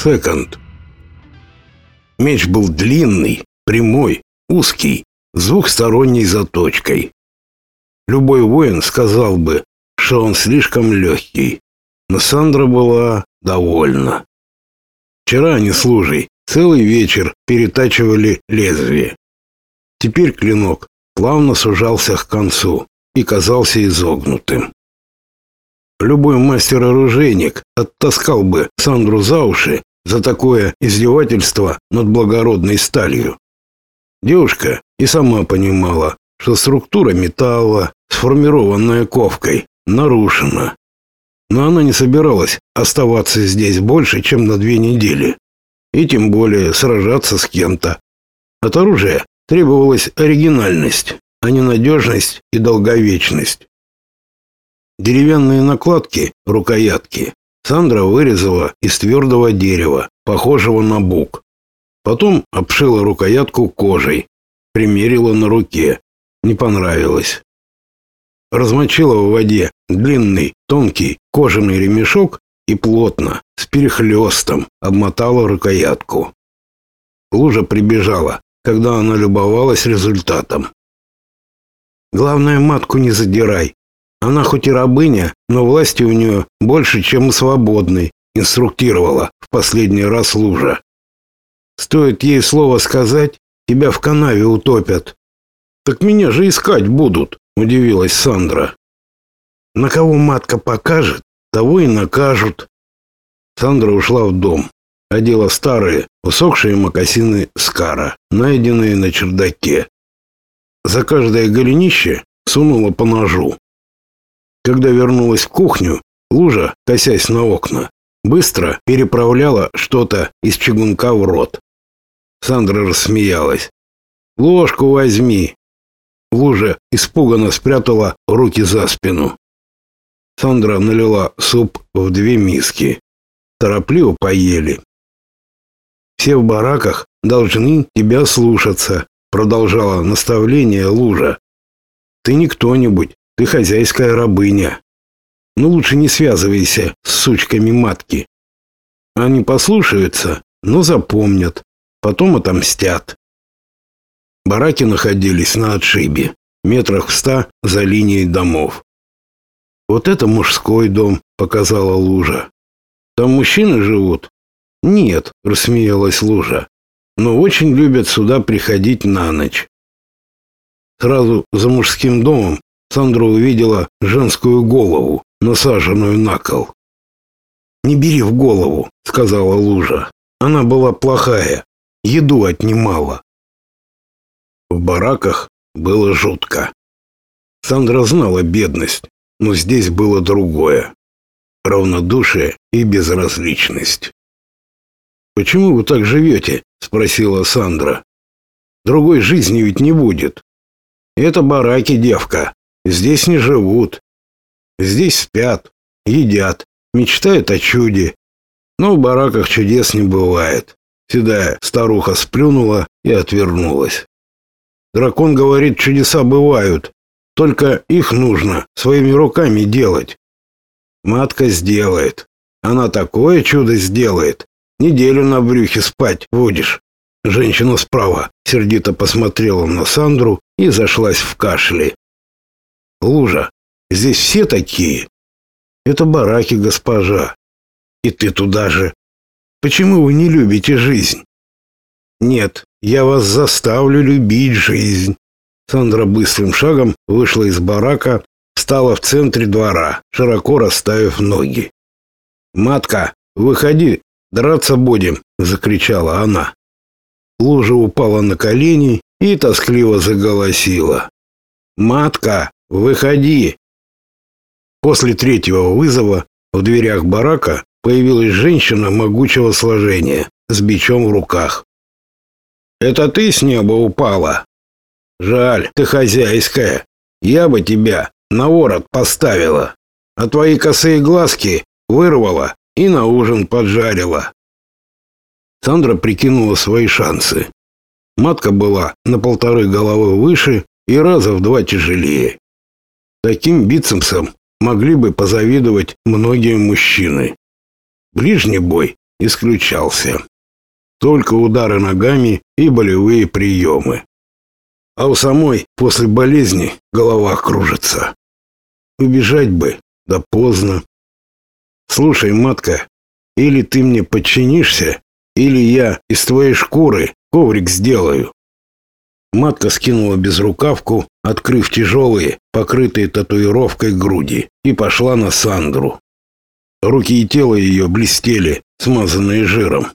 Секонд. Меч был длинный, прямой, узкий, с двухсторонней заточкой. Любой воин сказал бы, что он слишком легкий, но Сандра была довольна. Вчера они с Лужей целый вечер перетачивали лезвие. Теперь клинок плавно сужался к концу и казался изогнутым. Любой мастер-оружейник оттаскал бы Сандру за уши за такое издевательство над благородной сталью. Девушка и сама понимала, что структура металла, сформированная ковкой, нарушена. Но она не собиралась оставаться здесь больше, чем на две недели. И тем более сражаться с кем-то. От оружия требовалась оригинальность, а не надежность и долговечность. Деревянные накладки, рукоятки, Сандра вырезала из твердого дерева, похожего на бук. Потом обшила рукоятку кожей, примерила на руке. Не понравилось. Размочила в воде длинный, тонкий кожаный ремешок и плотно, с перехлестом, обмотала рукоятку. Лужа прибежала, когда она любовалась результатом. «Главное, матку не задирай», она хоть и рабыня, но власти у нее больше, чем у свободной, инструктировала в последний раз лужа. Стоит ей слово сказать, тебя в канаве утопят. Так меня же искать будут, удивилась Сандра. На кого матка покажет, того и накажут. Сандра ушла в дом, одела старые, усохшие мокасины Скара, найденные на чердаке. За каждое голенище сунула по ножу. Когда вернулась в кухню, Лужа, косясь на окна, быстро переправляла что-то из чугунка в рот. Сандра рассмеялась. «Ложку возьми!» Лужа испуганно спрятала руки за спину. Сандра налила суп в две миски. Торопливо поели. «Все в бараках должны тебя слушаться», продолжала наставление Лужа. «Ты не кто-нибудь, ты хозяйская рабыня. Но лучше не связывайся с сучками матки. Они послушаются, но запомнят, потом отомстят. Бараки находились на отшибе, метрах в ста за линией домов. Вот это мужской дом, показала Лужа. Там мужчины живут? Нет, рассмеялась Лужа. Но очень любят сюда приходить на ночь. Сразу за мужским домом Сандра увидела женскую голову, насаженную на кол. «Не бери в голову», — сказала Лужа. «Она была плохая, еду отнимала». В бараках было жутко. Сандра знала бедность, но здесь было другое. Равнодушие и безразличность. «Почему вы так живете?» — спросила Сандра. «Другой жизни ведь не будет». «Это бараки, девка. Здесь не живут. Здесь спят, едят, мечтают о чуде. Но в бараках чудес не бывает. Седая старуха сплюнула и отвернулась. Дракон говорит, чудеса бывают, только их нужно своими руками делать. Матка сделает. Она такое чудо сделает. Неделю на брюхе спать будешь. Женщина справа сердито посмотрела на Сандру и зашлась в кашле. Лужа, здесь все такие. Это бараки, госпожа. И ты туда же. Почему вы не любите жизнь? Нет, я вас заставлю любить жизнь. Сандра быстрым шагом вышла из барака, встала в центре двора, широко расставив ноги. «Матка, выходи, драться будем!» — закричала она. Лужа упала на колени и тоскливо заголосила. «Матка, «Выходи!» После третьего вызова в дверях барака появилась женщина могучего сложения с бичом в руках. «Это ты с неба упала?» «Жаль, ты хозяйская. Я бы тебя на ворот поставила, а твои косые глазки вырвала и на ужин поджарила». Сандра прикинула свои шансы. Матка была на полторы головы выше и раза в два тяжелее. Таким бицепсом могли бы позавидовать многие мужчины. Ближний бой исключался. Только удары ногами и болевые приемы. А у самой после болезни голова кружится. Убежать бы, да поздно. Слушай, матка, или ты мне подчинишься, или я из твоей шкуры коврик сделаю. Матка скинула безрукавку, открыв тяжелые, покрытые татуировкой груди, и пошла на Сандру. Руки и тело ее блестели, смазанные жиром.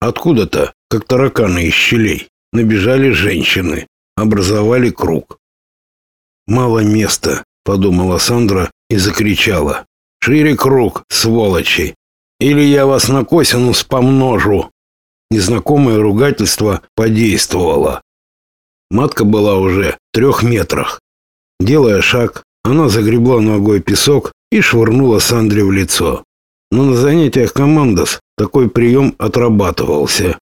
Откуда-то, как тараканы из щелей, набежали женщины, образовали круг. «Мало места», — подумала Сандра и закричала. «Шире круг, сволочи! Или я вас на косинус помножу!» Незнакомое ругательство подействовало. Матка была уже в трех метрах. Делая шаг, она загребла ногой песок и швырнула Сандре в лицо. Но на занятиях командос такой прием отрабатывался.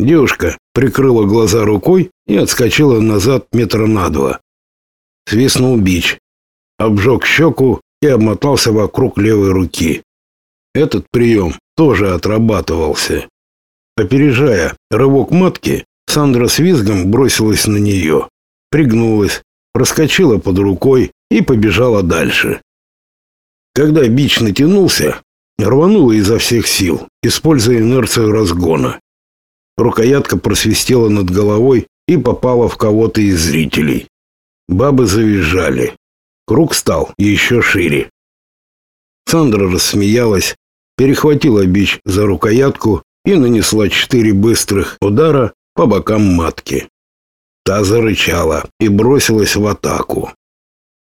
Девушка прикрыла глаза рукой и отскочила назад метра на два. Свистнул бич, обжег щеку и обмотался вокруг левой руки. Этот прием тоже отрабатывался. Опережая рывок матки, Сандра с визгом бросилась на нее, пригнулась, проскочила под рукой и побежала дальше. Когда бич натянулся, рванула изо всех сил, используя инерцию разгона. Рукоятка просвистела над головой и попала в кого-то из зрителей. Бабы завизжали. Круг стал еще шире. Сандра рассмеялась, перехватила бич за рукоятку и нанесла четыре быстрых удара по бокам матки. Та зарычала и бросилась в атаку.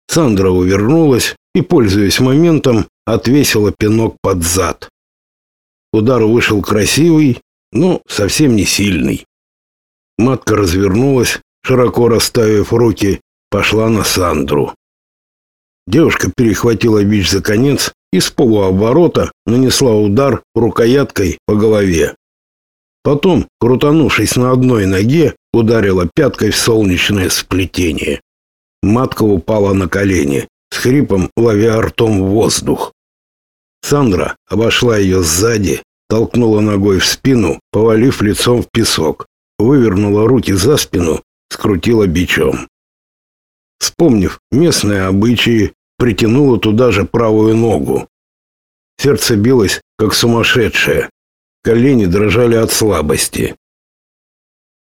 Сандра увернулась и, пользуясь моментом, отвесила пинок под зад. Удар вышел красивый, но совсем не сильный. Матка развернулась, широко расставив руки, пошла на Сандру. Девушка перехватила бич за конец и с полуоборота нанесла удар рукояткой по голове. Потом, крутанувшись на одной ноге, ударила пяткой в солнечное сплетение. Матка упала на колени, с хрипом ловя ртом воздух. Сандра обошла ее сзади, толкнула ногой в спину, повалив лицом в песок, вывернула руки за спину, скрутила бичом. Вспомнив местные обычаи, притянула туда же правую ногу. Сердце билось, как сумасшедшее. Колени дрожали от слабости.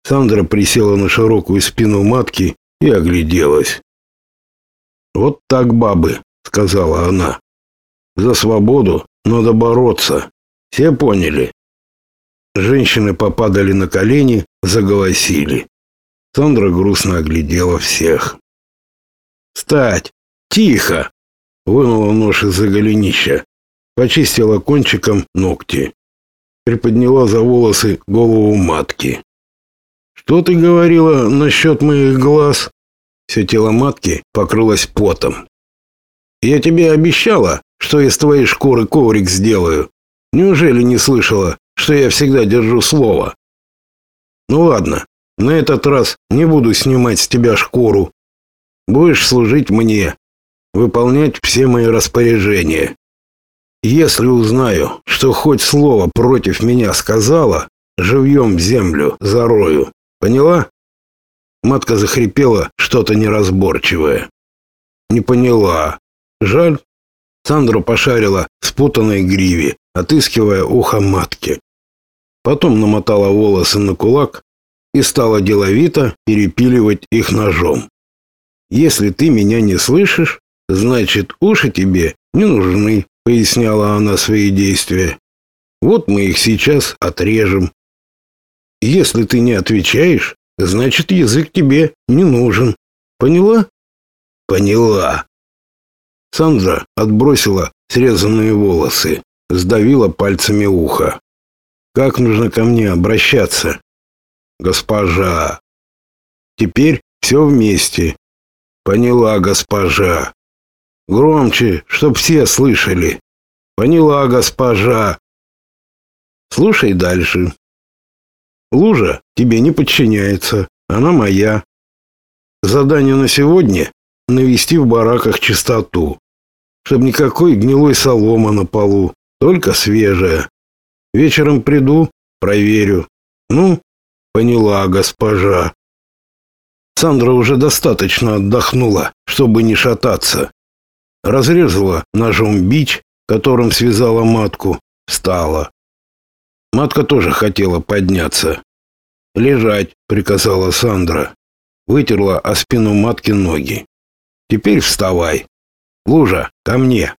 Сандра присела на широкую спину матки и огляделась. «Вот так, бабы», — сказала она. «За свободу надо бороться. Все поняли?» Женщины попадали на колени, заголосили. Сандра грустно оглядела всех. «Встать! Тихо!» Вынула нож из-за голенища. Почистила кончиком ногти. Приподняла за волосы голову матки. «Что ты говорила насчет моих глаз?» Все тело матки покрылось потом. «Я тебе обещала, что из твоей шкуры коврик сделаю. Неужели не слышала, что я всегда держу слово?» «Ну ладно, на этот раз не буду снимать с тебя шкуру. Будешь служить мне, выполнять все мои распоряжения. Если узнаю, что хоть слово против меня сказала, живьем землю зарою. Поняла?» Матка захрипела что-то неразборчивое. Не поняла. Жаль. Сандра пошарила спутанной гриве, отыскивая ухо матки. Потом намотала волосы на кулак и стала деловито перепиливать их ножом. «Если ты меня не слышишь, значит, уши тебе не нужны», — поясняла она свои действия. «Вот мы их сейчас отрежем. Если ты не отвечаешь, Значит, язык тебе не нужен. Поняла? Поняла. Сандра отбросила срезанные волосы, сдавила пальцами ухо. Как нужно ко мне обращаться? Госпожа. Теперь все вместе. Поняла, госпожа. Громче, чтоб все слышали. Поняла, госпожа. Слушай дальше. Лужа тебе не подчиняется, она моя. Задание на сегодня — навести в бараках чистоту, чтобы никакой гнилой солома на полу, только свежая. Вечером приду, проверю. Ну, поняла, госпожа. Сандра уже достаточно отдохнула, чтобы не шататься. Разрезала ножом бич, которым связала матку, встала. Матка тоже хотела подняться. «Лежать», — приказала Сандра. Вытерла о спину матки ноги. «Теперь вставай. Лужа, ко мне».